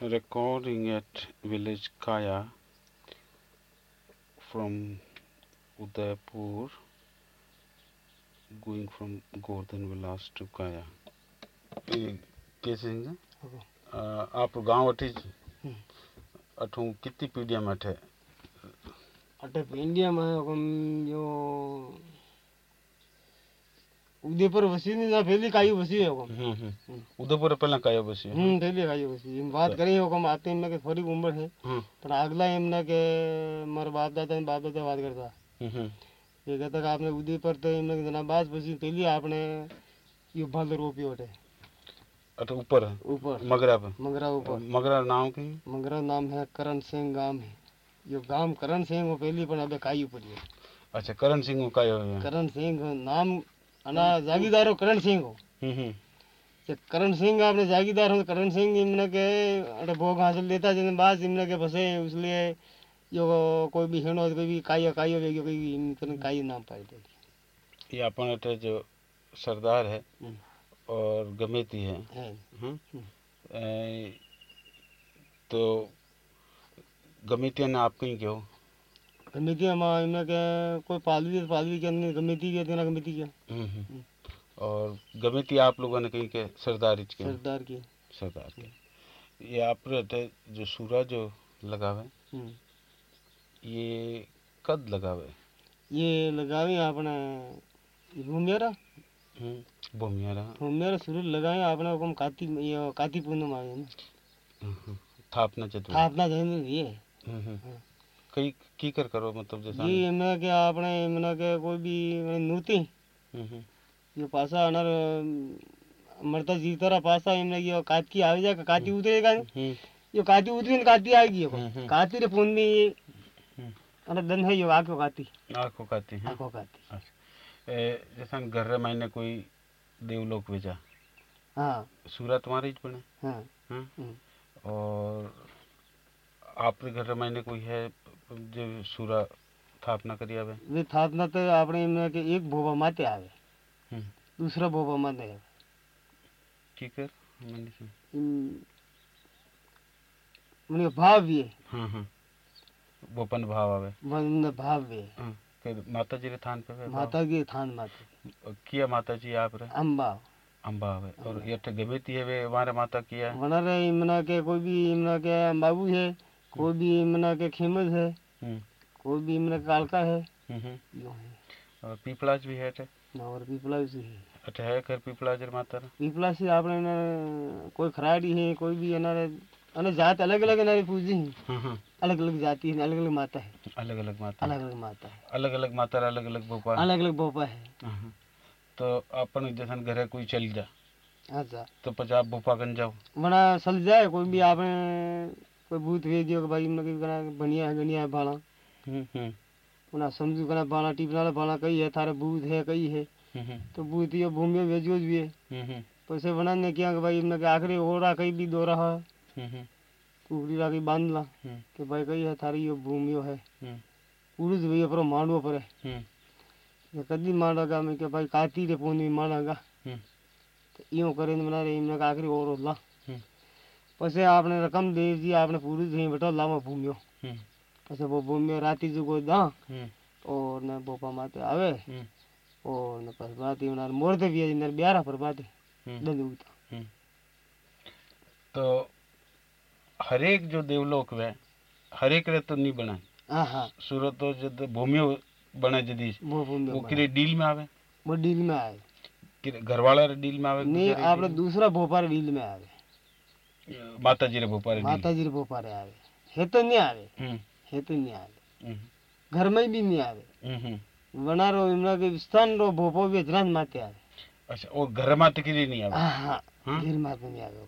recording at village Kaya from Udaipur going from Gordon Vilas to Kaya. ये कैसे हैं आप गाँव अठी हम्म। अठू कितनी पीढ़ियाँ में अठे अटे इंडिया में हम उदयपुर वसी ने जा पहली काई वसी है हम। उदयपुर पहला कया बसी हम्म पहली काई वसी हम बात करें हो हम आते हैं के थोड़ी उम्र है। हम्म, पर अगला एमना के मार बाप दादा बाप दादा बात करता। हम्म, हम्म। ये कहता कि आपने उदयपुर तो के जना बास वसी पहली आपने यो बाल रोपी ओटे अठे ऊपर ऊपर। मगरा पे? मंगरा ऊपर। मगरा नाम की? मंगरा नाम है करण सिंह गाँव है। यो गाँव करण सिंह वो पहली पण अबे काई पड़ी है अच्छा करण सिंह को कयो है करण सिंह नाम अना जागीदारो करण सिंह। जे करण सिंह आपने जागीदार हो करण सिंह इमने के अरे भोग हासिल लेता जिन बाद इमने के फसे इसलिए यो कोई भी हेणो कोई भी काई काई हो गयो कोई इमने काई नाम पाई दे ये अपन अठे जो सरदार है। और गमेती है है। ए, तो गमेतिया ने आप कहीं क्यों गमिति हम इमने के कोई पालवी तो पालवी के अंदर गमिति के देना गमिति के हम्म, हम्म। और गमेती आप लोगों ने कहीं के सरदार के? सरदार की। सरदार के। ये आप रहते जो सूरज जो लगावे? हम्म। ये कद लगावे? ये लगावे आपने भूमियारा? हम्म, भूमियारा। भूमियारा सूरज लगाए आपने हुकम काती ये काती में हम्म, हम्म। थापना चतुर स्थापना जैन ये हम्म, हम्म। हाँ। कई की कर करो मतलब जैसा ये इमने के आपने इमने के कोई भी नूती हम्म, हम्म। ये पासा अनर मरता जीतरा पासा इमने ये काती आवे जा उतरेगा हम्म, ये काती उतरी काती आएगी ये हम्म। रे फ़ोन में ये। अरे दन है ये आको काती आँखों है आको काती ए, जैसा घर रे मायने कोई देवलोक भेजा हाँ सूरत तुम्हारी ही बने हाँ हाँ? और आपके घर रे मायने कोई है बोपन भाव आवे मन भाव भी है हाँ, फिर माता जी रे थान पे वे भाव? माता की थान माते किया माता जी आप रे अम्बा अम्बा आवे और ये तो गमे है वे हमारे माता किया है वना इमना के कोई भी इमना के बाबू है कोई भी इमना के खेमज है हम्म, कोई भी इमना के कालका है हम्म, हम्म। है। और पीपलाज भी है और पीपला भी है। अटे है घर पीपलाज माता रे पीपला से आपने न कोई खराड़ी है कोई भी अनारे अने जात अलग अलग अनारे पूजी है। हाँ हाँ अलग अलग जाति है अलग अलग माता है। अलग अलग माता अलग अलग माता है। अलग अलग माता रे अलग अलग भोपाल अलग अलग बोपा है। हाँ। तो अपन जैसन घरे कोई चल जा अच्छा। तो पचास भोपा कन जाओ। वना सल जाए कोई भूत भेज दियो कि भाई हमने कहीं कना बढ़िया है बढ़िया है बाला उन्हें समझू कना बाला टीप वाला बाला कई है थारे भूत है कई है तो भूत ये भूमि में भेजो भी है हम्म पैसे बनाने क्या कि भाई हमने के आखरी ओरा कई भी दो रहा हम्म कुकड़ी लागी बाँध ला के भाई कई है थारी ये भूमि है पुरुष भी अपरो मांडो पर है कदी मांडागा मैं के भाई काती रे पोनी मांडागा तो यूँ करें मना रे इमने आखरी ओरो ला પછી આપણે રકમ દે દી આપણે પુરુષ અહીં બેઠો લામાં ભૂમ્યો हम्म, પછી वो ભૂમ્યો રાતી જુગો दा हम्म, और ने बोपा माते आवे हम्म, और ने बस बाती उनार मोरते भी ने ब्यारा पर बाते हम्म, दंद उता हम्म। तो हरेक जो देवलोक वे हरेक रे तो नहीं बना हाँ हाँ सूरत तो जद भूमियो बने जदी वो भूम्यो वो किरे डील में आवे वो डील में आए किरे घरवाला रे डील में आवे नहीं गुजरे આપણે दूसरा भोपार डील में आवे માતાજીને બપોરે માતાજીને બપોરે આવે હે તો નહીં આવે હે તો નહીં આવે ઘરમાં બી નહીં આવે વણારો એમના કે વિસ્તારનો ભોપો વેજરાજ માથે આવે અચ્છા ઓ ઘરમાં તો કીધી નહીં આવે હા ઘરમાં તો નહીં આવે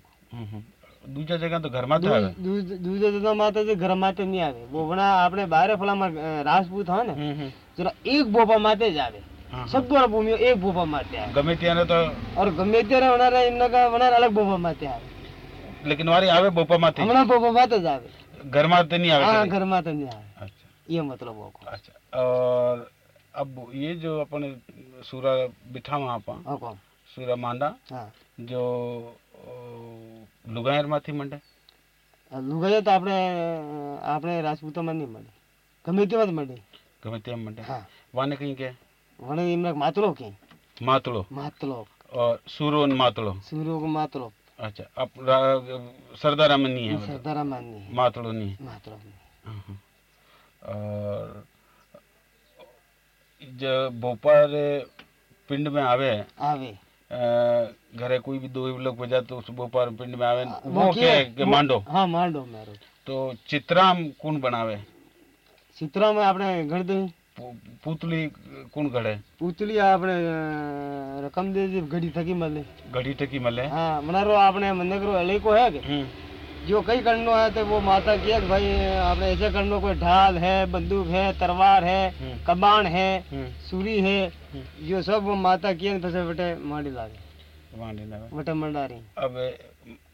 દૂજા જગ્યા તો ઘરમાં તો આવે દૂજા જગ્યા માતા જે ઘર માટે નહીં આવે બોબણા આપણે બારે ફલામાં રાજપૂત હોય ને જરા એક બોબા માટે જ આવે સગવડ ભૂમિઓ એક બોબા માટે આવે ગમે ત્યારે તો ઓર ગમે ત્યારે વણારા એમના વણાર અલગ બોબા માટે આવે लेकिन वारी आवे बोपा माते હમણાં બોપા માતે જ આવે घर माते नहीं आवे હા कभी। ઘર માતે નહીં આવે अच्छा ये मतलब होको अच्छा और अब ये जो अपन सूरा बिठा वहाँ पर होको सूरा मांडा हाँ जो लुगायर माथी मंडे આ લુગાઈઓ તો આપણે આપણે રાજપૂતોમાં નહીં મળે ગમે તેમાં જ મળે ગમે તેમ માટે હા વાને કઈ કે વણે એમને માતલો કે માતળો માતલો और सूरो और मातड़ो સૂર્યો को માતલો अच्छा अब रा- सरदारा में नहीं है मतलब, સરદારા માનની मातड़ो नहीं है માતલો हाँ, हाँ। और जब भोपाल पिंड में आवे આવે अ, घरे कोई भी दो लोग बजा तो उस भोपाल पिंड में आवे वो वो के, के- के मांडो હા માંડો મારો तो चित्राम कौन बनावे ચિત્રામાં આપણે ગણતરી पू- पूतली कौन गढ़े પૂતળી આપણે રકમ દે ઘડી થકી મળે घड़ी टकी मले हाँ मनारो आपने मंदिर को अली को है कि हम्म, जो कई करनो है तो वो माता की है कि भाई आपने ऐसे करनो कोई ढाल है बंदूक है तलवार है हम्म, कबान है हम्म, सूरी है हम्म। जो सब वो माता की है पसे बटे माड़ी लागे वहाँ नहीं लगा। बटे मंडारी अब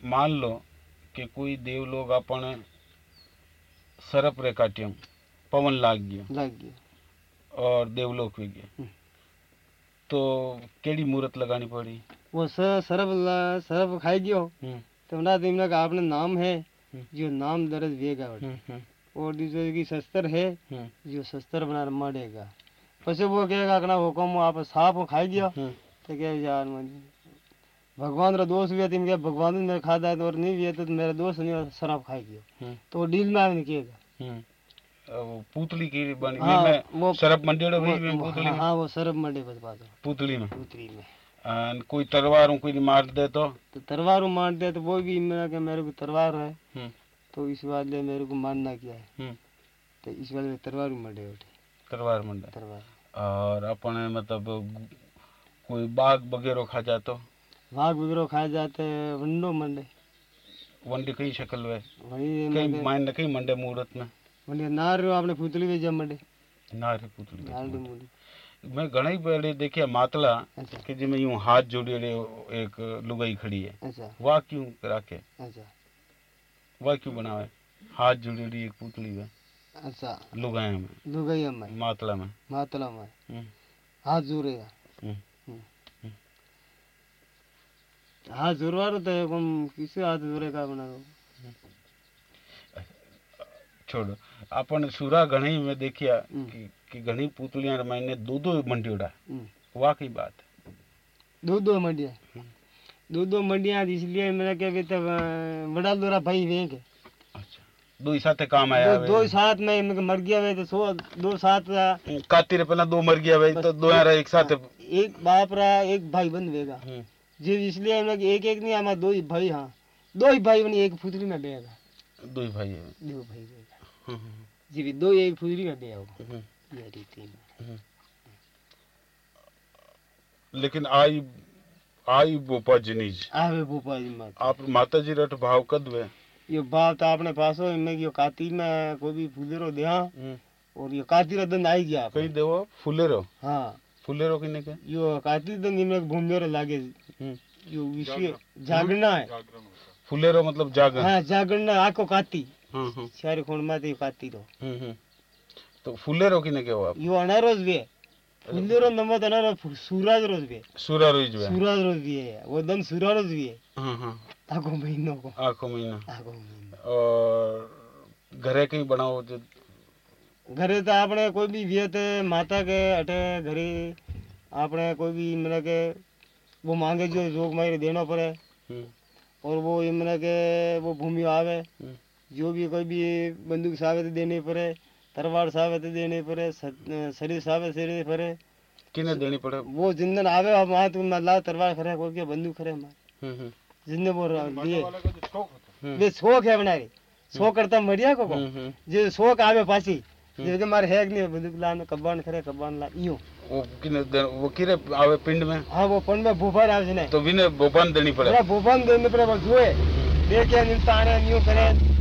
मान लो कि कोई देव लोग अपन सरप रे काट्यम पवन लाग गयो लग गई और देवलोक भी गया। हम्म। तो केड़ी मूर्त लगानी पड़ी? वो सर सरब ला- सरब खाई गयो। हम्म, तो ना इमना का आपने नाम है? हम्म। जो नाम दर्ज हम्म, हम्म, और दूसरे की शस्त्र है? जो शस्त्र बना मारेगा। पसे वो कहेगा कि ना हुक्म आप साफ़ खाई गयो। तो क्या यार भगवान रा दोस्त हुआ तो क्या भगवान ने मेरे खाता है तो और नहीं हुआ तो मेरा दोस्त नहीं और शराब खाई गया। तो डील में। अब वो पूतली की बनी हाँ, में वो सरप मंडेड़ो भी में पूतली हाँ, हाँ वो सरब मंडे बस बात पूतली में। उतरी में। कोई तलवारों कोई मार दे तो? तो तलवार मार दिया तो वो भी मेरा क्या मेरे को तलवार है। हम्म, तो इस बात ले मेरे को मारना क्या है। हम्म, तो इस बात में तलवार मंडे उठे। तलवार मंडे तलवार। और अपने मतलब कोई बाग वगैरह खा जातो भाग वगैरह खाए जाते हैं वंडो मंडे। वंडी कई शक्ल वही कई मायने कई मंडे मुहूर्त में। आपने पुतली भी जब मंडे नारी पुतली नार दी मुड़ी मैं घणी पहले देखिया मातला अच्छा कि जिसमें यूँ हाथ जोड़े एक लुगाई खड़ी है अच्छा वाह क्यों राखे अच्छा वाह क्यों बनावे हाथ जोड़ेली एक पुतली में अच्छा लुगाए में लुगैया में मातला में मातला में हाथ हम्म, हाथ जोड़वा तो है कौन किसे हाथ जोड़ेगा बना दो छोड़ो अपन सूरा घणी में देखिया हम्म। कि, कि घणी पुतलियाँ रमाईने दो दो मंडियोड़ा। हम्म। वाकई बात। दो दो मंडिया। हम्म। दो दो मंडिया इसलिए मेरा क्या कहते बड़ा दोरा भाई वे के अच्छा। दो ही साथे काम आया दो, दो साथ में इनके मर गया वे तो सो दो साथ रा- काती रे पहला दो मर गया भाई तो दो यार एक साथ। एक बाप रहा एक भाई बन वेगा। हम्म, जी इसलिए हम लोग एक एक नहीं हमारा दो ही भाई हाँ। दो ही भाई बनी एक पुतली में बेगा दो ही भाई है। दो भाई बेगा हम्म, ये रीति हम्म। लेकिन आई आई बोपा जनीज आवे भोपाल जी मत आप माता जी रट भाव कद वे ये बात आपने पासो इनमें यो काती में कोई भी फूलेरो दे हाँ हम्म, और ये काती रा दिन आई गया कहीं देवो फुलेरो हाँ फुलेरो किने के यो काती दिन इनमें घूमेरो लागे यो विषय जागना है फुलेरो मतलब जागर हाँ जागना आको काती हम्म, हम्म, सारे खून में तो रो हम्म, हम्म। तो फुलेरो किने के हो आप यो अनारोज भी फूलेरो नमत अनारो सूरज रोज भी सूरा रोज वे सूरज रोज भी है वो दिन सूरज रोज भी है हाँ हाँ आगो महीनों को आखो महीना आगो महीनो और घरे कहीं बनाओ जो घरे तो आपने कोई भी वियत माता के अटे घरे आपने कोई भी मतलब के वो मांगे जो जोग मारे देना पड़े और वो मतलब के वो भूमि आवे जो भी कोई भी बंदूक साबित देने पड़े तलवार साबित देने पड़े शरीर साबित देने पड़े किन्हें देनी पड़े? वो जिंदन आवे हम तुम मतलब तलवार खरे कोई के बंदूक खरे हमारे? हम्म, हम्म। जिंदे बोल रहा दिए हम्म। ये। शौक है। बनारी शौक करता मरिया को जो शौक आवे पासी जैसे मारे है नहीं बंदूक लान कब्बान खरे कब्बान ला यूँ वो किने वो किरे आवे पिंड में? हाँ वो पिंड में भूपान आवे तो ने तो विने भूपान देनी पड़े। भूपान देनी पड़े बस हुए देखे नितारे यूँ करे।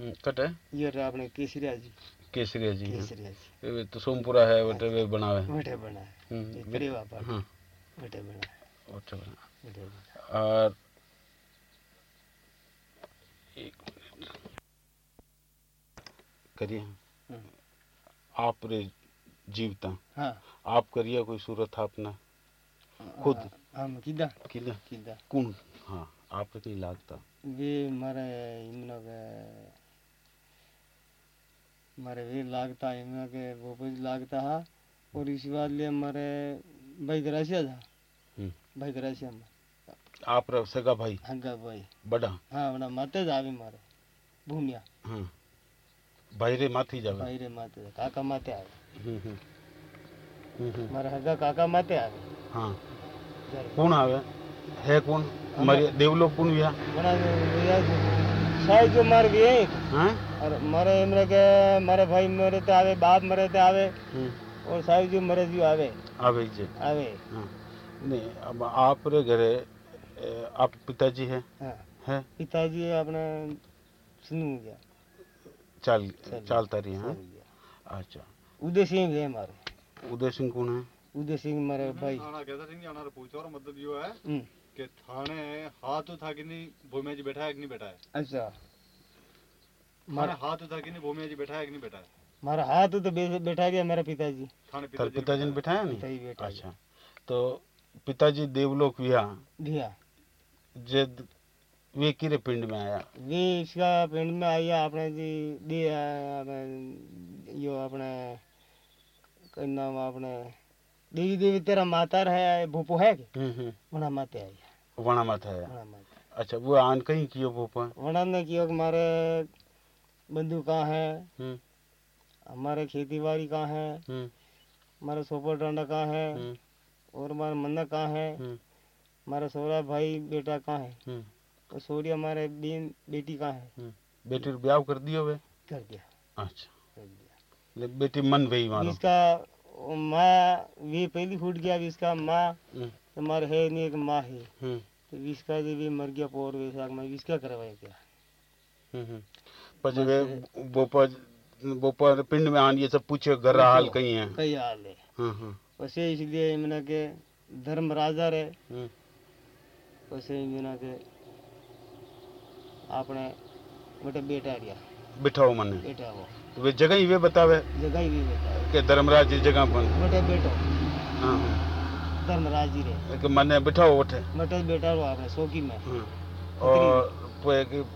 कट? ये रहा अपने केसरिया जी केसरिया जी हाँ। केसरिया जी तो सोमपुरा है वे बनावे हाँ। बना बैठे बना और एक करिए। हम्म। आप रे जीवता। हाँ। आप करिए कोई सूरत आपने खुद? हम किदा? किला किदा? कौन? हाँ नहीं लागता। वे मारे इमनो के मारे वे लागता इमनो के वो भी लागता है और इसी बात लिए मारे भाई गरासिया था हम्म। भाई गरासिया में। आप सगा भाई? हंगा भाई। बड़ा? हाँ बड़ा माते जावे मारे भूमिया। हाँ। भाई रे माथी जावे भाई रे माते काका माते आवे। हम्म, हम्म। मारे हगा काका माते आवे। हाँ। कौन आवे? है कौन? हमारे देवलोक कौन हुआ बड़ा साई जो मार गए हैं और मारे इमरे के मारे भाई मरे ते आवे बाप मरे ते आवे हम्म, और साई जो मरे जो आवे आवे जे आवे हाँ नहीं अब आप रे घरे आप पिताजी है हाँ है पिताजी अपने सुनू गया चाल चल। चालता रही हैं अच्छा उदय सिंह है मारे उदय सिंह कौन है उदय सिंह मारे भाई कि थाने हाथ था कि नहीं भूमिया जी बैठा है कि नहीं बैठा है अच्छा मारा हाथ था कि नहीं भूमिया जी बैठा है कि नहीं बैठा है मारा हाथ तो बैठा गया मेरा पिताजी। थाने तार पिताजी ने बिठाया नहीं? पिताजी बैठा अच्छा। तो पिताजी देवलोक विया दिया जद वे किरे पिंड में आया? वे इसका पिंड में आया अपने जी दे अपने यो अपने नाम अपने देवी देवी तेरा माता है भूपो है कि हम्म हम्म। वना माते आया वणा माते अच्छा वो आन कहीं कियो भोपा वना ने किया कि हमारे बंधु कहाँ है हम्म हमारे खेती बाड़ी कहाँ है हमारा सोपर डांडा कहाँ है और हमारा मन्ना कहाँ है हमारा सोरा भाई बेटा कहाँ है और सोरी हमारे बेन बेटी कहाँ है बेटी ब्याह कर दियो वे कर दिया अच्छा कर दिया ले बेटी मन भई मारो इसका माँ वे पहली फूट गया इसका माँ हमारे है नहीं एक माँ है हम्म तो इसका जो भी मर गया पोर वैसा मैं इसका करवाया क्या हम्म, हम्म। પછી વે બોપા બોપા पिंड में आन ये सब पूछे घर हाल कहीं है कई हाल है हाँ हाँ वैसे इसलिए मैंने के धर्म राजा रहे हम्म, वैसे मैंने के आपने बेटे बेटा रिया बिठाओ मने बेटा वो वे जगह ही वे बतावे जगह ही भी बेटा के धर्मराज इस जगह पर बेटे बेटो हाँ हाँ धर्मराज जी रे कि मने बिठाओ उठे। बेटे बेटा रो आपने सोकी में। और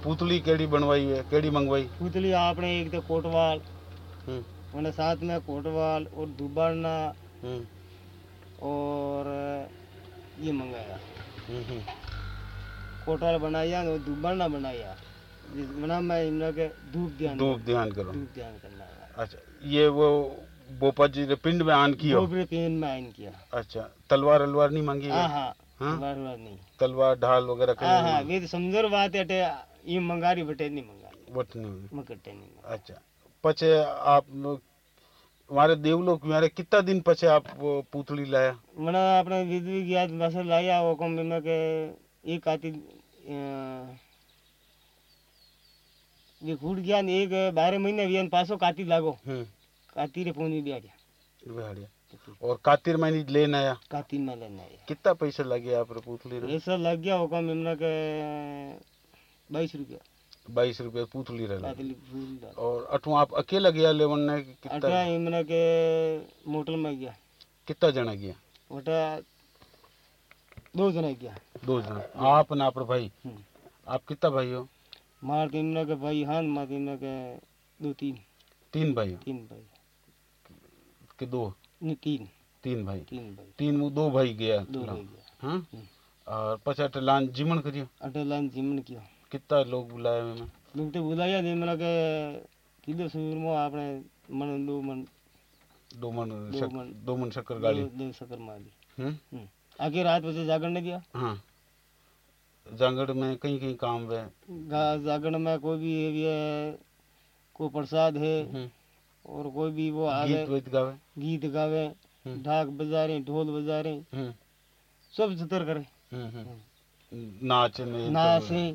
पुतली केड़ी बनवाई है केड़ी मंगवाई? पुतली आपने एक तो कोटवाल हम्म, मैंने साथ में कोटवाल और दुबारना हम्म, और ये मंगाया। हम्म, हम्म। कोटवाल बनाया और दुबारना बनाया। जिस बना मैं इमरा के धूप ध्यान धूप ध्यान करो। धूप ध्यान करना अच्छा ये वो बोपा जी रे पिंड में आन कियो? धूप रे पेन में आइन किया। अच्छा तलवार अलवार नहीं मांगी? हाँ हाँ हाँ? बार नहीं। तलवार ढाल वगैरह हाँ हाँ वे तो समझो बात है अटे ये मंगारी बटे नहीं मंगारी। वट नहीं। मकटे नहीं अच्छा पचे आप हमारे देवलोक में हमारे कितना दिन पचे आप पुतली लाया? मैंने अपने विधि गया बस लाया वो कम में के एक आती ये फूट गया एक बारह महीने भी पासो काती लागो। हम्म। काती रे पोनी बिया बिहाड़िया और कातिर महीने लेन आया? काती में लेना है कितना पैसा लगे आप पुतली रे? ऐसा लग गया वो कम इमना के बाईस रुपया। बाईस रुपए पुतली रे। लगे। कातली फूल डाल। और अठू आप अकेला गया लेवन ने कितना? इमना के मोटल में गया। कितना जना गया? ओटा दो जना गया। दो जना। आप ना आप रे भाई? हम्म। आप कितना भाई हो? मार के के भाई हान मार के के दो तीन। तीन भाई तीन भाई। कि दो? तीन। तीन भाई। तीन भाई। तीन मु दो भाई गया दो भाई गया। हाँ? हम्म। और पचास लान जीवन करियो? अटलान जिमन किया। कितना लोग बुलाए मैंने लोग तो बुलाया नहीं मना के किलो सूर में आपने मन दो मन। दो मन दो मन- दो मन शक्कर गाली। दो, शक्कर मार। दी हम्म? हम्म। आगे रात बजे जागरण ने दिया हाँ। जांगड़ में कहीं कहीं काम है। जागरण में कोई भी ये भी है कोई प्रसाद है हम्म, और कोई भी वो आवे। गीत गावे। गीत गावे हम्म। ढाक बजा रहे ढोल बजा रहे हम्म। सब जतर करे। हम्म, नाचे नाचे।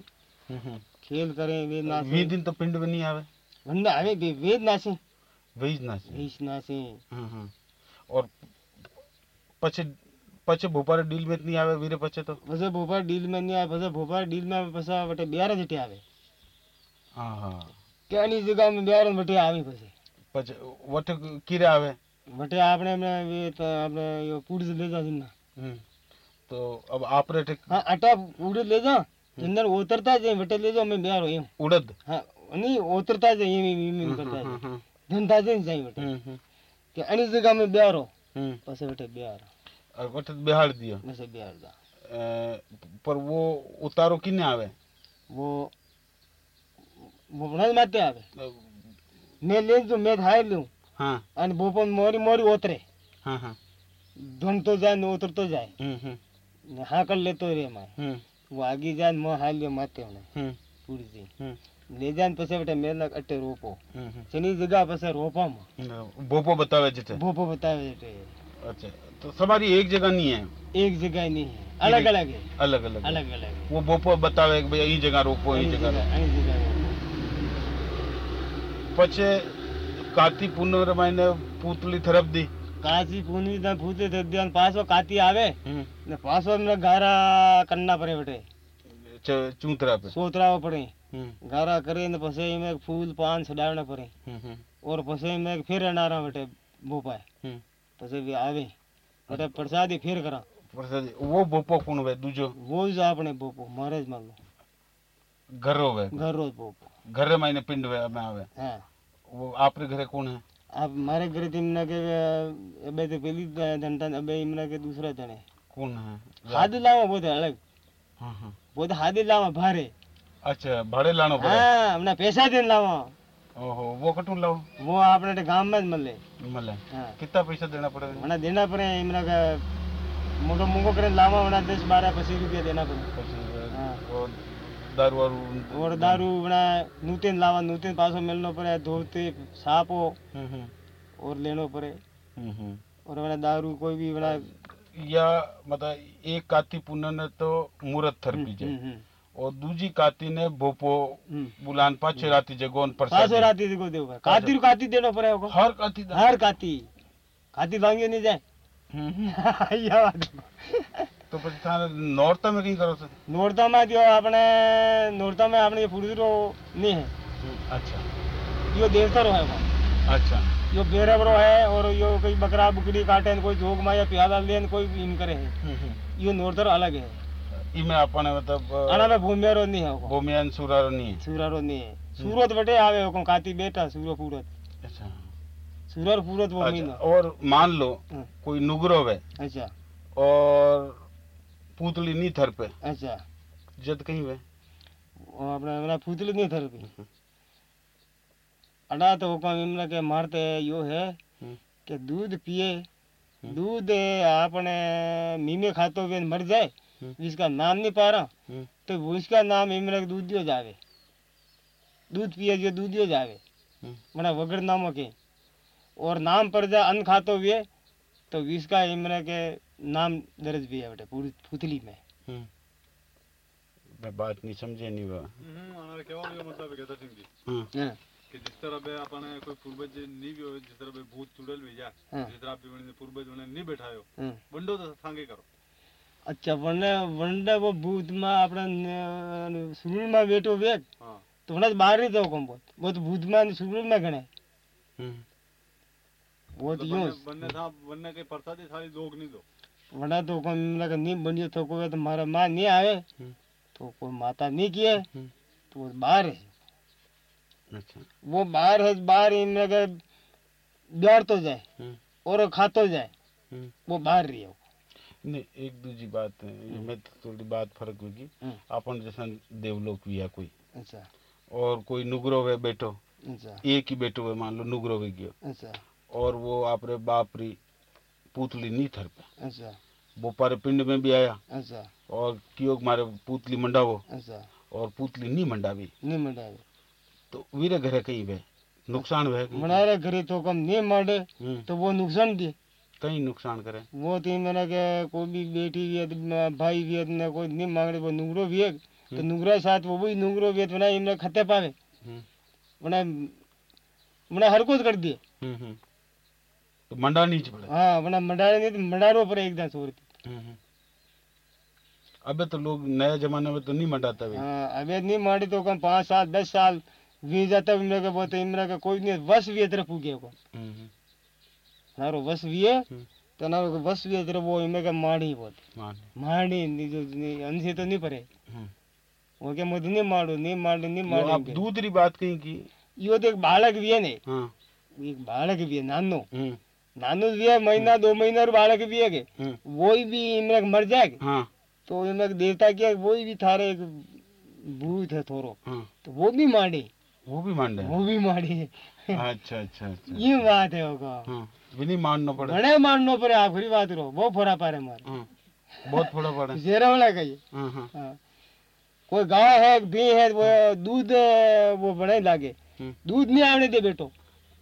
खेल करे वे नाचे। वे दिन तो पिंड में नहीं आवे। बंदा आवे वे वे नाचे। वे नाचे। वे नाचे। और पछे पछे भोपाल डील में नहीं आवे वीरे पछे तो? वजह भोपाल डील में नहीं आवे वजह भोपाल डील में पछा बटे बिहार जटे आवे। हाँ हाँ। क्या नी जगह में बिहार में बटे आवे पछे। પછી વટે કીરે આવે વટે આપણે એમને એ તો આપણે યો પૂડ લઈ જા ના હમ તો अब આપણે ઠીક હા આટા પૂડ લઈ જા અંદર ઉતરતા જ વટે લઈ જાઓ અમે બિહાર એમ ઉડદ હા નહીં ઉતરતા જ એમ એમ એમ કરતા હમ જાય હમ ધંધા જઈને જાય વટે હમ હમ કે આની જગ્યામાં બિહારો हम्म પછી વટે બિહાર और वटे बिहार दिया પછી બિહાર જા अ, पर वो उतारो किने आवे वो वो ભણાજ માતે આવે अ, મેં લઈ જો મેં હાઈ લઉં हाँ અને બોપન મોરી મોરી ઓતરે हाँ हाँ ધૂણતો જાય ને ઉતરતો જાય हम्म हम्म ને હા કર લેતો રે એમાં हम्म वो आगे જાય ને મોં હાઈ લ્યો માતે હમણાં हम्म પૂરી हम्म લે જાય ને પછી બેટા મેં અટ્ટે રોપો हम्म જેની જગ્યા પછી રોપામાં हम्म भोपो बतावे जिते ભોપો બતાવે છે अच्छा तो सवारी एक जगह नहीं है એક જગ્યાએ નહીં હે અલગ અલગ હે अलग अलग અલગ અલગ હે. वो भोपो बतावे कि भाई यही जगह रोपो यही આની जगह પછી કાતી પુનરમાય ને પૂતલી થરપદી કાચી પૂની ને ભૂતે થરપદી અને પાછો કાતી આવે ને પાછો એમને ગારા કન્ના પડે બટે ચૂંતરા પડે સોતરાવો પડે ગારા કરે ને પછી એમ ફૂલ પાન સડાવના પડે ઓર પછી એમ ફેર અનારા બટે ભોપાય પછી આવે બટે પ્રસાદી ફેર કરા પ્રસાદી વો બોપો કોણ હોય દૂજો વો જ આપણે બોપો મહારાજ મારો ઘરો હોય ઘરો જ બોપો ઘરે માં પિંડ હોય અમે આવે હા वो आपरे ઘરે કોણ હે આ મારે ઘરેથી એમના કે બે તો પેલી ધંટા બે એમના કે દૂસરા જણે કોણ હે હાદી લાવો પોતે અલગ હા હા પોતે હાદી લાવો ભારે अच्छा भाड़े लानो पड़े હા હમણાં પૈસા દઈને લાવો ओहो वो कटू लाओ वो આપણે ગામમાં જ મળે મળે હા कितना पैसा देना पड़ेगा હમણાં દેના પડે એમના કે મોટો મૂંગો કરીને લાવવા હમણાં દસ બાર પચીસ રૂપિયા દેના પડે પછી હા. वो दारू वारू और दारू હમણાં નૂતન લાવવા નૂતન પાછો મેલનો પડે ધોતી સાપો हम्म, हम्म, और લેનો પડે हम्म, हम्म। और હમણાં દારૂ કોઈ બી હમણાં या मतलब एक काती पुनः ने तो मुहूर्त थरपी હમ, जाए હમ, और दूजी काती ने भोपो હમ. बुलान पाछे राती जगोन પાછો प्रसाद રાતી દીકો દેવો પડે કાતી કાતી દેનો પડે ઓકો. हर काती दा- હર કાતી કાતી ભાંગ્યો નહીં જાય हम्म, हम्म। અહીંયા વાત. तो પછી તારે નોરતા में कहीं करो છો નોરતામાં જો આપણે નોરતામાં આપણે પુરુષો નહીં હે अच्छा यो देवतर है वो अच्छा यो बेरबरो है और यो कोई बकरा बुकरी काटे ने कोई जोग माया प्यादा ले ने कोई इन करे है हम्म, हम्म। यो नोरतर अलग है इमे अपने मतलब आना में भूमियारो नहीं है वो भूमियान सुरारो नहीं है सूरारो नहीं है सूरत बटे आवे वो काती बेटा सूरो पूरत अच्छा सूरर पूरत वो अच्छा मीनो और मान लो हाँ। कोई नुगरो है अच्छा और पूतली नहीं थर पे। अच्छा। जद कहीं वे। वो अपने अपना पुतली नहीं थर भी अड़ा तो हुकम इमना के मारते यो है हम्म। कि दूध पिए। दूध आपने मीमे खातो हुए मर जाए हम्म। इसका नाम नहीं पा रहा हम्म, तो वो इसका नाम इमरा के दूधियो जावे। दूध पिए जो दूधियो जावे। हम्म। मना वगड़ नामो के। और नाम पर जा अन्न खातो हुए तो इसका इमरा के नाम दर्ज भी है बेटे पूरी पुतली में हम्म। मैं बात नहीं समझे नहीं वो હમ, આનો કહેવાનો એવો મતલબ કે સિંહજી हम्म, हाँ, કે जिस तरह बे આપણે કોઈ પૂર્વજ નહીં બી હોય जिस तरह बे भूत चुड़ैल भी जा हाँ। जिस तरह आपने पूर्वज ने नहीं बैठायो हाँ। બંડો તો सांगे करो अच्छा वरने वरने वो भूत में अपना सुरुल में बैठो वेग हाँ तो वरना बाहर ही तो कम बहुत वो तो भूत में सुरुल में गणे हम्म। वो तो तो यूं બંને બંને થા બંને કઈ પ્રસાદી થાળી દોગ નહીં દો वरना तो कम लगा नहीं बनियो तो कोई तो मारा माँ नहीं आवे हम्म। तो कोई माता नहीं किए हम्म। तो वो बाहर है अच्छा वो बाहर है बाहर इन लगे ब्यार तो जाए हम्म, और खातो जाए हम्म। वो बाहर रही है वो। नहीं एक दूसरी बात है ये में तो थोड़ी बात फर्क होगी हम्म। अपन जैसा देवलोक भी है कोई अच्छा और कोई नुगरो वे बैठो अच्छा एक ही बैठो हुए मान लो नुगरो वे गयो अच्छा और वो आपरे बाप री पूतली नहीं थर पे। अच्छा। बोपारे पिंड में भी आया अच्छा। और कियो के मारे पूतली मंडावो। अच्छा। और पूतली नहीं मंडावी। नहीं मंडावे। तो वीरे घरे कहीं वे नुकसान वे मनारे घरे तो कम नहीं मांडे हम्म, तो वो नुकसान दिए कहीं नुकसान करे? वो तो मैंने के कोई भी बेटी भी तो भाई भी तो कोई नहीं मांग रहे वो नुगरो भी है। तो नुगरा साथ वो भी नुगरो वेत बना इमने खत्ते पावे। हम्म, बना बना हर कुछ कर दिए हम्म, हम्म। तो मंडा नीचे पड़े। हाँ बना मंडारे नहीं तो मंडारो पर एकदम सो रही हम्म, हम्म। अबे तो लोग नए जमाने में तो नहीं मंडाता भाई। हाँ अबे नहीं मारी तो कम पाँच साल दस साल वी जाता इमरे के बोलते इमरे का कोई नहीं वस भी तरफ़ पूगे को हम्म, हम्म, नारो वस भी है हम्म। तो नारो वस भी तरफ़ वो इमरे का माड़ी बोलते। मान माड़ी नहीं जो नहीं अंधे तो नहीं पड़े। हम्म। वो क्या मुझे नहीं मारो नहीं मारो नहीं यो आप मारो दूसरी बात कहीं की? यो तो एक बालक भी है ने। हाँ। एक बालक भी है नानो। हम्म, नानो भी है महीना दो महीना रो बालक भी है के हम्म, वही भी इमरे मर जाए हाँ। तो इमरे देवता क्या वही भी थारे एक भूत है थोरो। हाँ। तो वो भी मारे वो भी रहे वो भी हैं अच्छा अच्छा अच्छा। ये बात है होगा। हाँ भी मानना पड़े। बड़े माननो पड़े आखिरी बात रो वो फोड़ा पारे मारे। हाँ बहुत थोड़ा पड़े। जेरा वाला कहिए हाँ हाँ। हाँ। कोई गाय है भैंस है वो दूध वो बड़े लागे। हम्म। दूध नहीं आने दे बेटो।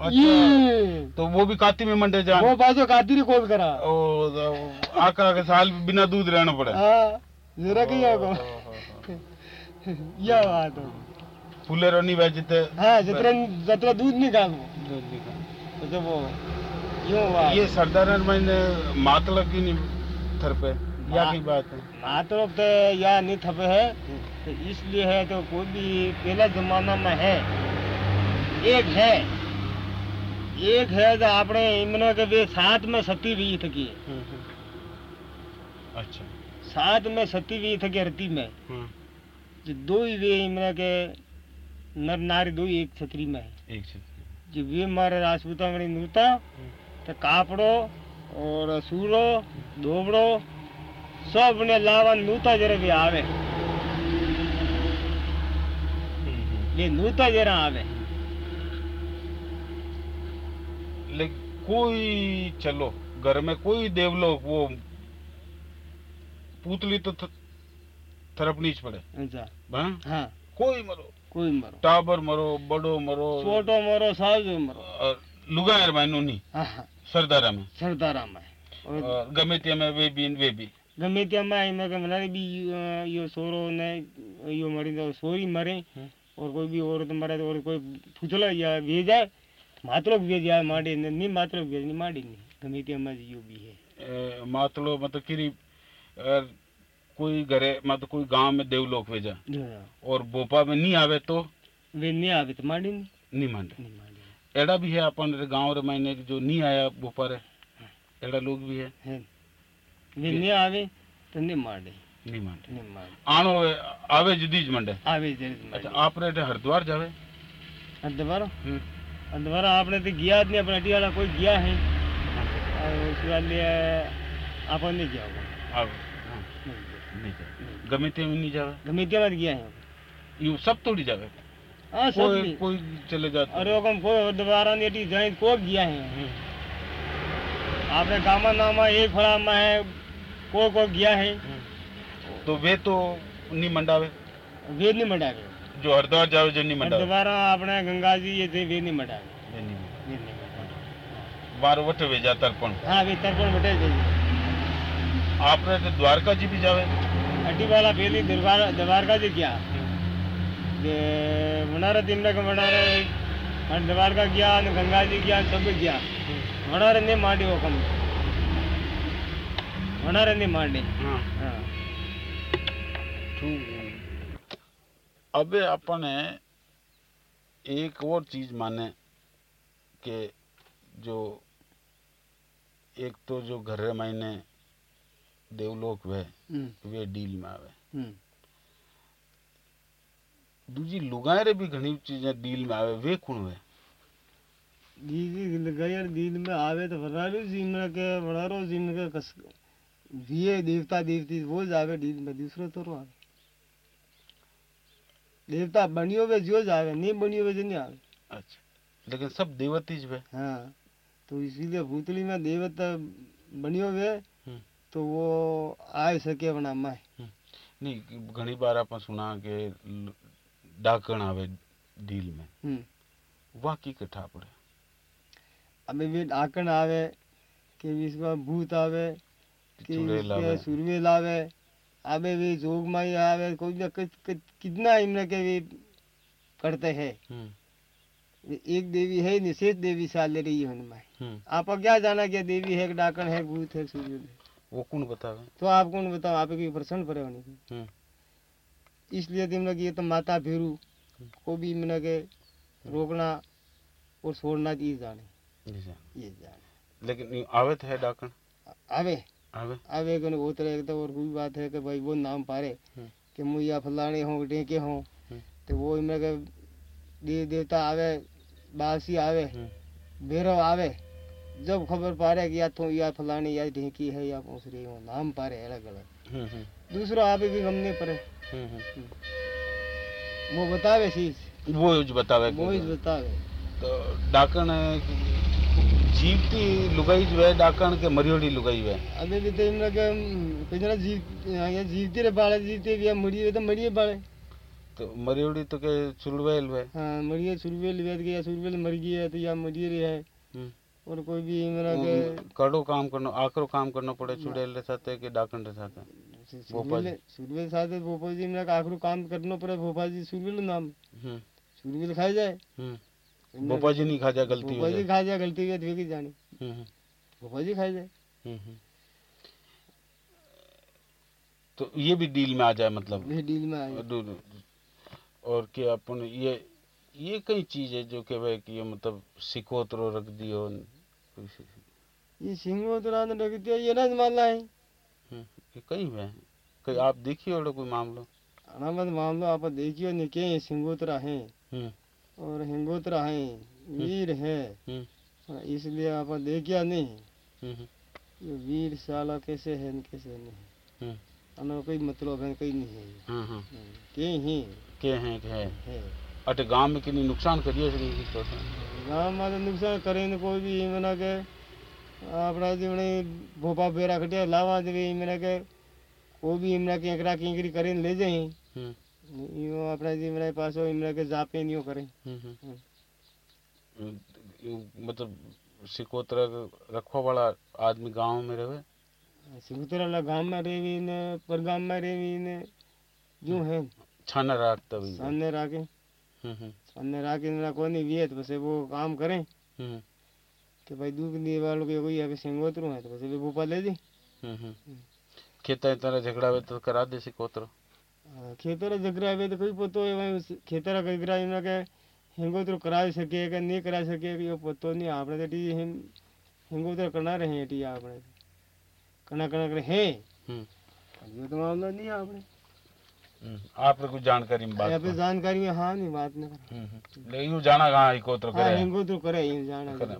अच्छा। तो वो भी काती में मंडे जान। वो पाछो कातिरी कोल करा। ओ आका के साल बिना दूध रहना पड़े। हाँ जरा की हाँ, हाँ। या बात हो। फुलेरो नहीं बेचते हाँ जतरा जतरा दूध निकालो दूध निकाल। तो वो यूँ बात। ये सरदारन मैंने मात लगी नहीं थर पे। या की बात है? मात्र तो या नहीं थपे है। तो इसलिए है तो कोई भी पहला जमाना में है। एक है। एक है तो આપણે એમને કે બે સાત में સતી વી થકી हम्म, हम्म। अच्छा सात में सती वी थकी रती में हम्म, जो दो ही वे इमरा के नर नारी दो ही एक छतरी में है एक सेकंड जो वे मारे राजपूता में नूता तो कापड़ो और सूरो धोबड़ो सब ने लावा नूता जरा भी आवे ये नूता जरा आवे कोई चलो घर में कोई देवलोक वो पूतली तो थ- थरप नीच पड़े अच्छा हाँ? हाँ कोई मरो कोई मरो टाबर मरो बड़ो मरो छोटो मरो साजो मरो और लुगायर में नहीं हाँ हाँ सरदारा में सरदारा में और और गमे ते में वे भी वे भी ગમે તેમાં એમાં કે મને બી અ, યો સોરો ને યો મરી તો સોરી મરે હમ. और कोई भी औरत मरे तो और कोई पूछलो या वे जाए मात्रो वे जाए माडी ने नहीं मात्रो वे नहीं माडी नहीं गमे તેમાં જ यो भी है ए, मातलो मतलब किरी अ, कोई घरे मतलब कोई गांव में देवलोक भेजा जो और भोपा में नहीं आवे तो वे नहीं आवे तो माडी नहीं नहीं मानते नहीं माडी एड़ा भी है अपन रे गांव रे महीने जो नहीं आया भोपा रे एड़ा लोग भी है है वे नहीं आवे तो नहीं माडे नहीं मानते नहीं माडे आनो आवे जदीज मंडे आवे जरे अच्छा आप रे ते हरिद्वार जावे अदवारो हम्म, अदवारो आपने तो गया नहीं अपने अटियाला कोई गया है और उसके लिए आपन नहीं गया होगा आवे हाँ, नहीं गया। नहीं जावे गमे ते में नहीं जावे ગમે તેમાં જ ગયા છે यूं सब थोड़ी जावे હા कोई સબ कोई चले जाते અરે ઓકમ કોઈ દ્વારા ની એટી જઈ કોક ગયા હે આપણે ગામમાં નામાં એક ફળામાં હે કોઈ કોઈ ગયા હે तो वे तो नहीं मंडावे વેદ ની મડાવે जो हरिद्वार जावे जो नहीं मटा दोबारा अपने गंगा जी ये थे वे नहीं मटा बार वटे वे जा तर्पण हाँ वे तर्पण वटे जे आपने तो द्वारका जी भी जावे अटी वाला बेली दरबार द्वारका जी गया जे मनारा दिन का मनारा और द्वारका गया और गंगा जी गया सब गया मनारा ने मांडी वो कम मनारा ने मांडी हाँ हाँ ठीक है अबे अपन एक और चीज माने कि जो एक तो जो घर महीने देवलोक वे હમ वे डील में आवे હમ दूजी लुगाए रे भी घनी चीजें डील में आवे वे कौन वे દીદી ગયર દીન में आवे तो वरारो जिमरा के वरारो जिम के कस दिए देवता देवती वो જ આવે દીન में दूसरो तो रो आवे देवता बनियो वे जो जावे नहीं बनियो वे जो नहीं आवे। अच्छा लेकिन सब देवती ज है। हाँ तो इसीलिए भूतली में देवता बनियो वे हम्म। तो वो आ सके अपना माय। नहीं घणी बार आपने सुना कि डाकण आवे डील में। हम्म। वाह की कठा पड़े अबे वे डाकण आवे कि इसका भूत आवे कि। सुरवेल आवे अबे वे जोग माई आवे कोई भी कि, कि, कितना इनमें के वे करते हैं। हम्म। एक देवी है निषेध देवी सा ले रही है उनमें हम्म। आपको क्या जाना कि देवी है कि डाकण है भूत है सूर्य है? वो कौन बतावे तो आप कौन बताओ आप की प्रसन्न पड़े होने की। हम्म। इसलिए तुमने कि ये तो माता फेरू को भी मैंने के रोकना और छोड़ना ये जाने। ये जाने। लेकिन आवे तो है डाकण आवे। कने वो तरह तो और कोई बात है कि भाई वो नाम पारे हम्म। कि मुझे फलाने हो टेके हो हम्म। तो वो इनमें के देव देवता आवे बासी आवे हम्म। भैरव आवे जब खबर पारे कि या तो या फलानी या ढेकी है या पहुँच हो नाम पारे अलग अलग। दूसरा आप भी गम नहीं पड़े वो बतावे चीज़। वो बतावे। वो बतावे। तो डाकण जीवती लुगाई जो है डाकण के मरियोड़ी लुगाई है अबे भी तो इनमें के पिछड़ा जीव या जीवती रे बाले जीवते या मरिए तो मरिए बाले तो मरियोड़ी तो के चुड़वेल है हाँ मरिए सुरवेल वेद गया सुरवेल मर गई है तो या मरिए रे है हम्म। और कोई भी मेरा के कड़ो काम करनो आकरो काम करनो पड़े चुड़ैल रे साथे के डाकण रे साथे? भोपाल सुरवेल सुरवेल साथ भोपाल जी मेरा आखिर काम करना पड़े भोपाल जी सुरवेल नाम। हम्म। सुरवेल खाए जाए। हम्म। भोपा जी नहीं खा जा गलती हो भोपाल जी खा जाए गलती हुई तो की जानी। हम्म हम्म, जी खाए जाए हम्म हम्म। तो ये भी डील में आ जाए मतलब? ये डील में दू- दू- और कि अपन ये ये कई चीज़ है जो कि भाई कि ये मतलब सिकोतरो रख दियो ये सिंगोतरा ने रख दिया ये ना मानना है हम्म, ये कई है। कहीं आप देखिए और कोई मामलो? अनामत मामलो आप देखियो नहीं के सिंगोतरा है? हम्म। और हिंगोतरा है वीर है। हम्म। इसलिए आप देखिया नहीं। हम्म ये वीर साला कैसे है न कैसे नहीं हम्म। कोई मतलब है कोई नहीं है। हाँ हाँ के ही। के हैं के है। है। अटे गाँव में कितनी नुकसान करिए तो गाँव में तो नुकसान करे न कोई भी मना के अपना जीवने भोपा बेरा कटिया लावा जब मना के वो भी इमना के एकरा किंकरी करे न जाए हम्म यो अपना जी मेरे पास इमना के जापे नहीं करे। हम्म हम्म। मतलब सिकोतरा रखवा वाला आदमी गाँव में रहे? सिंगुतरा ला गाँव में रेवी न पर गाँव में रेवी न यूँ है। छाना सामने सामने राके ना कोई नहीं वियत बस वो काम करें। कि भाई दूध दिए वालों के कोई अभी सिंगोतरू है तो बस वे भोपा ले दी। खेता तरह झगड़ा तो करा दे सिकोतरो हाँ, खेतर जगरा वे तो कोई पतो है वही खेतर जगरा इनमें के हिंगोतर करा सके कि नहीं करा सके कि यो पतो नहीं आपने तो टी हिम हिंगोतर करना रहे हैं टी आपने करना करना करे है। हम्म। ये तो मामला नहीं है आपने। हम्म। आपने कुछ जानकारी में बात कर। जानकारी में हाँ नहीं बात नहीं हम्म हम्म। लेकिन यूँ जाना कहाँ सिकोतरो हाँ करे हिंगोतर करे ये जाना करे।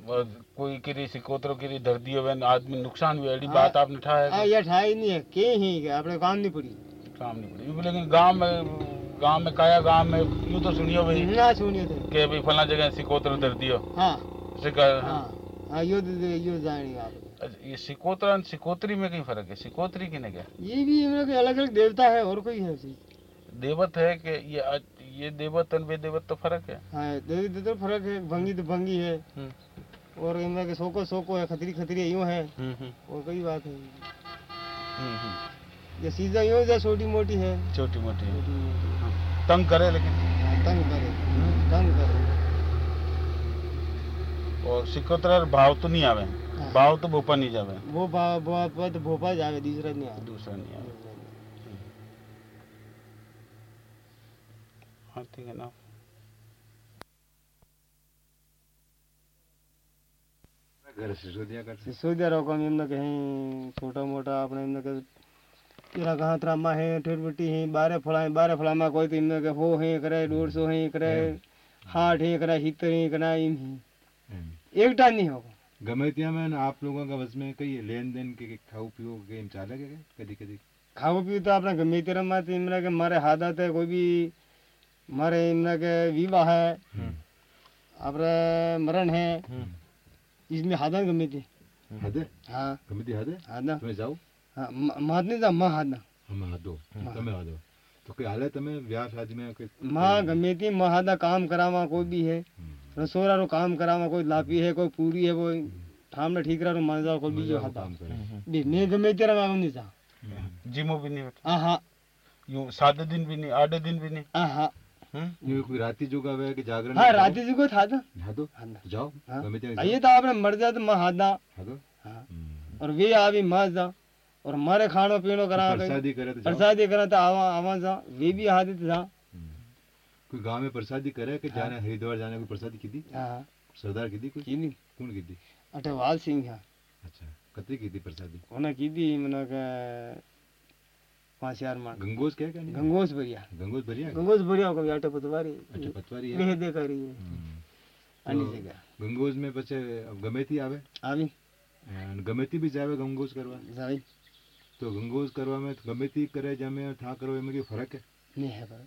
कोई किरी सिकोतरो किरी धर दियो वे आदमी नुकसान हुआ एडी हाँ। बात आपने ठाया हाँ ये ठाई नहीं है के ही के आपने काम नहीं पड़ी काम नहीं पड़ी यूँ लेकिन गाँव में गाँव में काया गाँव में यूँ तो सुनियो भाई ना सुनिए थे के भाई फला जगह सिकोतरो धर दियो। हाँ। सिका हाँ। हाँ यो तो यो जाने आपने अच्छा, ये सिकोतरा और सिकोतरी में कहीं फ़र्क है? सिकोतरी किने क्या? ये भी इनमें के अलग अलग देवता है और कोई है चीज़ देवत है कि ये ये देवत और वे देवत तो फ़र्क है? हाँ देवी देवता तो फ़र्क है भंगी तो भंगी है। हम्म। और इनमें के सोको सोको है खतरी खतरी यूँ है। और कई बात है हम्म, हम्म। ये सीधा यूँ है छोटी मोटी है। छोटी मोटी है। छोटी मोटी हाँ। तंग करे लेकिन। हाँ, तंग करे। तंग करे। और सिकोतरा भाव तो नहीं आवे। हाँ। भाव तो भोपा नहीं जावे। वो बा बा पद भोपा जावे दूसरा नहीं आवे। दूसरा नहीं आवे। हाँ ठीक है ना। घर सिसोदिया कर सिसोदिया रोकम एमने कहीं छोटा मोटा अपने एमने के तेरा कहाँ तेरा माँ है ठेठ बेटी है बारह फला है बारह फला माँ कोई तो तीन के हो है करे डेढ़ सो है करे हार्ट है करे हित है करे इन है। एक टाइम नहीं होगा। गमेतिया में आप लोगों का बस में कई लेन देन के खाओ पियो के चाले के कभी कभी खाओ पियो तो आपने गमे तेरा में तो इमरा के मारे हादत है कोई भी मारे इमरा के विवाह है हम्म। आपने मरण है हम्म। इसमें हादत गमेती हादत हाँ। गमेती हादत हादे? हादा मैं जाऊँ હા માત નહીં જા માં હાદા અમે હાદો તમે હાદો તો કઈ હાલે તમે વ્યાહ શાદીમાં કઈ માં ગમે તે માં હાદા કામ કરાવવા કોઈ બી હે રસોડાનું કામ કરાવવા કોઈ લાપી હે કોઈ પૂરી હે કોઈ ઠામને ઠીકરાનું માનજા કોઈ બીજો હાદા કામ કરે બે મેં ગમે ત્યારે માં નહીં જા जिमो भी नहीं હા હા यूं सादे दिन भी नहीं आधे दिन भी नहीं હા હા हम्म? ये कोई राती जोगावे कि जागरण હા રાતે જ કોઈ થાતા હાદો હાદા જાઓ हाँ। ગમે ત્યાં आइए तो आपने मर जाए तो मैं हादा હાદો हाँ हम्म। और वे आवी माँ जा और मारे खानो पीनो करा तो प्रसादी करे तो प्रसादी करे तो आवा आवा जा वे भी हाथ तो जा। हम्म। कोई गाँव में प्रसादी करे के जाने हाँ। हरिद्वार जाने को प्रसादी की दी? हाँ। सरदार की दी कोई? नहीं कौन की दी? अटवाल सिंह हाँ। अच्छा कतरे की दी प्रसादी? कौन की दी मने के पाँच यार मान गंगोस क्या कहनी? गंगोस भरिया गंगोस भरिया गंगोस भरिया को आटे पतवारी। अच्छा पतवारी है? दे करी हम्म। अनि तो जगह। गंगोस में बचे गमेती आवे? आवी। गमेती भी जावे गंगोस करवा? जावे। તો ગંગોજ કરવામાં ગમે તે કરે જમે થા કરો એમાં કઈ ફરક હે नहीं है पर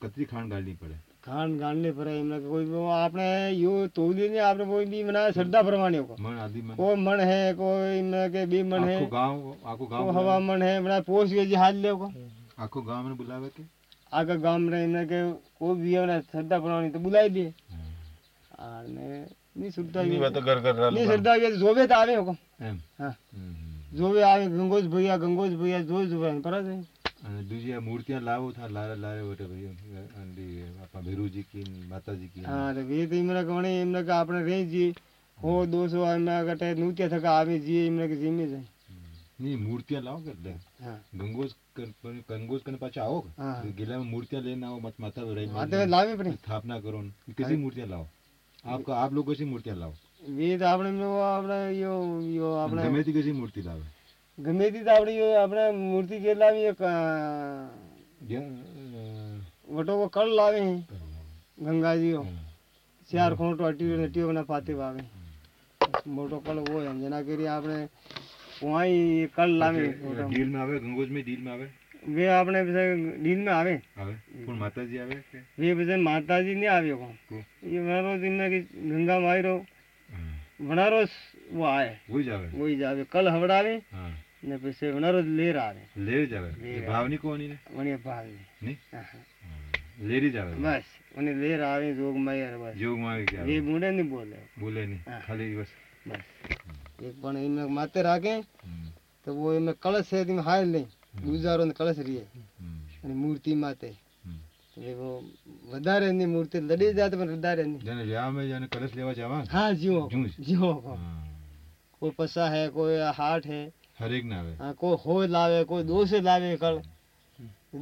કતરી ખાંડ ગાળની પડે खान गाड़ने पर एमने के कोई वो आपने यो तोली नहीं आपने कोई भी मना श्रद्धा प्रमाण को મન આદિ મન कोई मन है कोई इमने के भी मन है આખું ગામ આખું को ગામ हवा मन है बड़ा पोस के जी हाथ ले को આખું ગામ ને બોલાવે કે आगे गांव में इमने के कोई भी है श्रद्धा प्रमाण तो बुलाई दे અને ની શ્રદ્ધા नहीं बात घर घर ની શ્રદ્ધા કે જોવે તો આવે હુકમ એમ હા હમ, હમ. જોવે આવે ગંગોજ ભૈયા ગંગોજ ભૈયા જોઈ જોવે બરાબર અને બીજી આ મૂર્તિયા લાવો થા લારે લારે વટે ભાઈ અંડી આપા ભેરુજી કી માતાજી કી હા તો વે તો ઇમરા ગણે એમને કે આપણે રહી જી હો દોસો આના કટે નૂત્યા થકા આવે જી એમને કે જીમે જાય नहीं मूर्तियाँ लाओ कर दे हाँ। गंगोज कर गंगोज करने पाछे आओ हाँ। तो गिला में मूर्तियाँ लेना आओ मत माता लावे स्थापना करो किसी मूर्तियाँ लाओ आपका आप लोग कैसी मूर्तियाँ लाओ વે તો આપણે એમનો આપણે યો યો આપણે गमे थी कैसी मूर्ति लावे ગમે તે તો આપણે યો આપણે મૂર્તિ કે લાવી એક અ, या, अ, વટો કો કળ લાવે હે ગંગાજી ઓ हाँ। ચાર ખોટો અટીઓ ને ટીઓ ના પાતે વાવે મોટો કળ હોય એમ જેના કરી આપણે વાંઈ કળ લાવે મોટો. डील में आवे गंगोज में डील में आवे વે આપણે પછી ડીલ में આવે आवे कौन माता जी आवे के वे પછી માતાજી નહીં આવ્યો કોણ को એ વણારો એમને કે ગંગા માયરો हाँ, बनारस वो आए वही जावे वही जावे कल हवड़ावे हाँ ने पैसे बनारस ले आवे ले जावे ये भावनी कोनी ने वणी भावनी नहीं हाँ लेरी जावे बस उन्हें ले आवे जोग मायर बस जोग मायर क्या ये बूढ़े नहीं बोले बोले नहीं खाली बस बस एक पण इनमें माते राखे तो वो इनमें कलश है दिन हाल नहीं गुजारो ने कलश रही मूर्ति माते વીવો વધારે ની મૂર્તિ લડી જાત પણ વધારે ની જેને વ્યામે જેને કલશ લેવા જવા હા જીવો જીવો કોઈ પસા હે કોઈ હાટ હે હરેક ના આવે હા કોઈ હો લાવે કોઈ દોષ લાવે કળ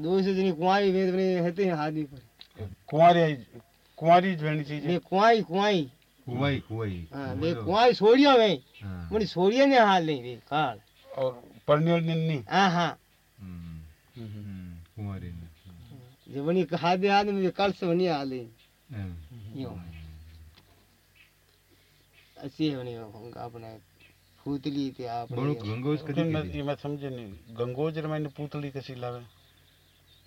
દોષ જેની કુંવારી વેદની હતી હાદી પર કુંવારી કુંવારી જ વેણી છે કુંવારી કુંવારી કુંવારી કુંવારી હા બે કુંવારી છોડિયા વે મને છોડિયા ને હાલ નહીં વે કાળ પરન્યોલ ની હા હા કુંવારી वे काल और परनियोल दिन नहीं हाँ हाँ हम्म, हम्म, कुंवारी ने जो बनी हादे हाथ में कल से बनी हाल। हाँ, यूँ। अच्छी है बनी अपने फूतली थी बड़ो आप गंगोज तो कदी मैं ये मैं समझे नहीं। गंगोज रमाई ने पूतली कसी लावे।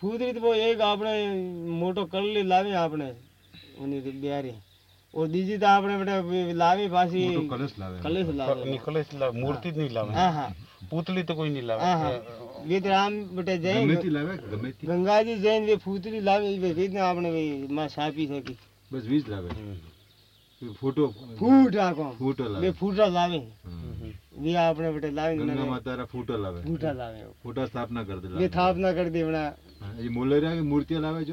फूतली तो वो एक आपने मोटो कर ले लावे आपने उन्हीं बिहारी और दीजी तो आपने बेटा लावे पासी। मोटो कलश लावे। कलेश लावे। निकले लावे मूर्ति नहीं लावे। हाँ हाँ। पूतली तो कोई नहीं लावे। हाँ हाँ वे तो राम बेटे जय गमे थी लावे गमे थी गंगा जी जैन वे फूतरी लावे वे कितने आपने वे माँ छापी सकी बस बीज लावे। हम्म, फ़ोटो फूट आको फ़ोटो वे लावे फूटा लावे। हाँ, वे आपने बेटे लावे गंगा ने माता रा फ़ोटो लावे। फूटा लावे फोटा स्थापना कर दे वे लावे। थापना कर दे बना। हाँ, ये मोलेरिया की मूर्तियाँ लावे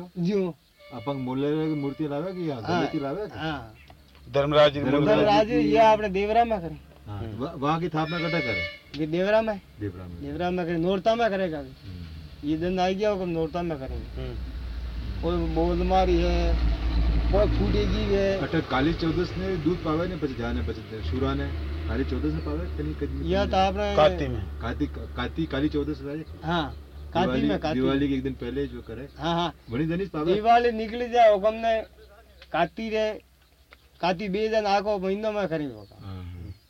हाँ। वहाँ की था कटा करे। देवरा में? देवरा में। देवरा में करे नोरता में करेगा? हम्म। ये दिन आ गया होगा नोरता में करेंगे। हम्म। और बोलमारी है फूटेगी है। अटक काली चौदस ने दूध पावे ने पच जाने पच ने? काली चौदस ने पावे कहीं कहीं? तो आप काती में। काती काती काली चौदस वाले हाँ काती में काती दिवाली के एक दिन पहले जो करे। हाँ हाँ। पावे? दिवाली निकली जाए हुकम काती रे काती बेजन आको महीनों में होगा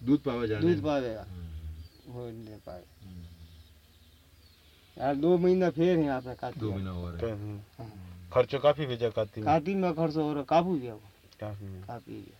दूध पावा जाने दूध पावेगा हाँ, हो नहीं पाए। हम्म, यार दो महीना फिर है आपने दो महीना हो रहा है। हम्म, हाँ। खर्चो काफ़ी भेजा काती में। काती में खर्चो हो रहा काफ़ी गया वो। काफ़ी काफ़ी गया।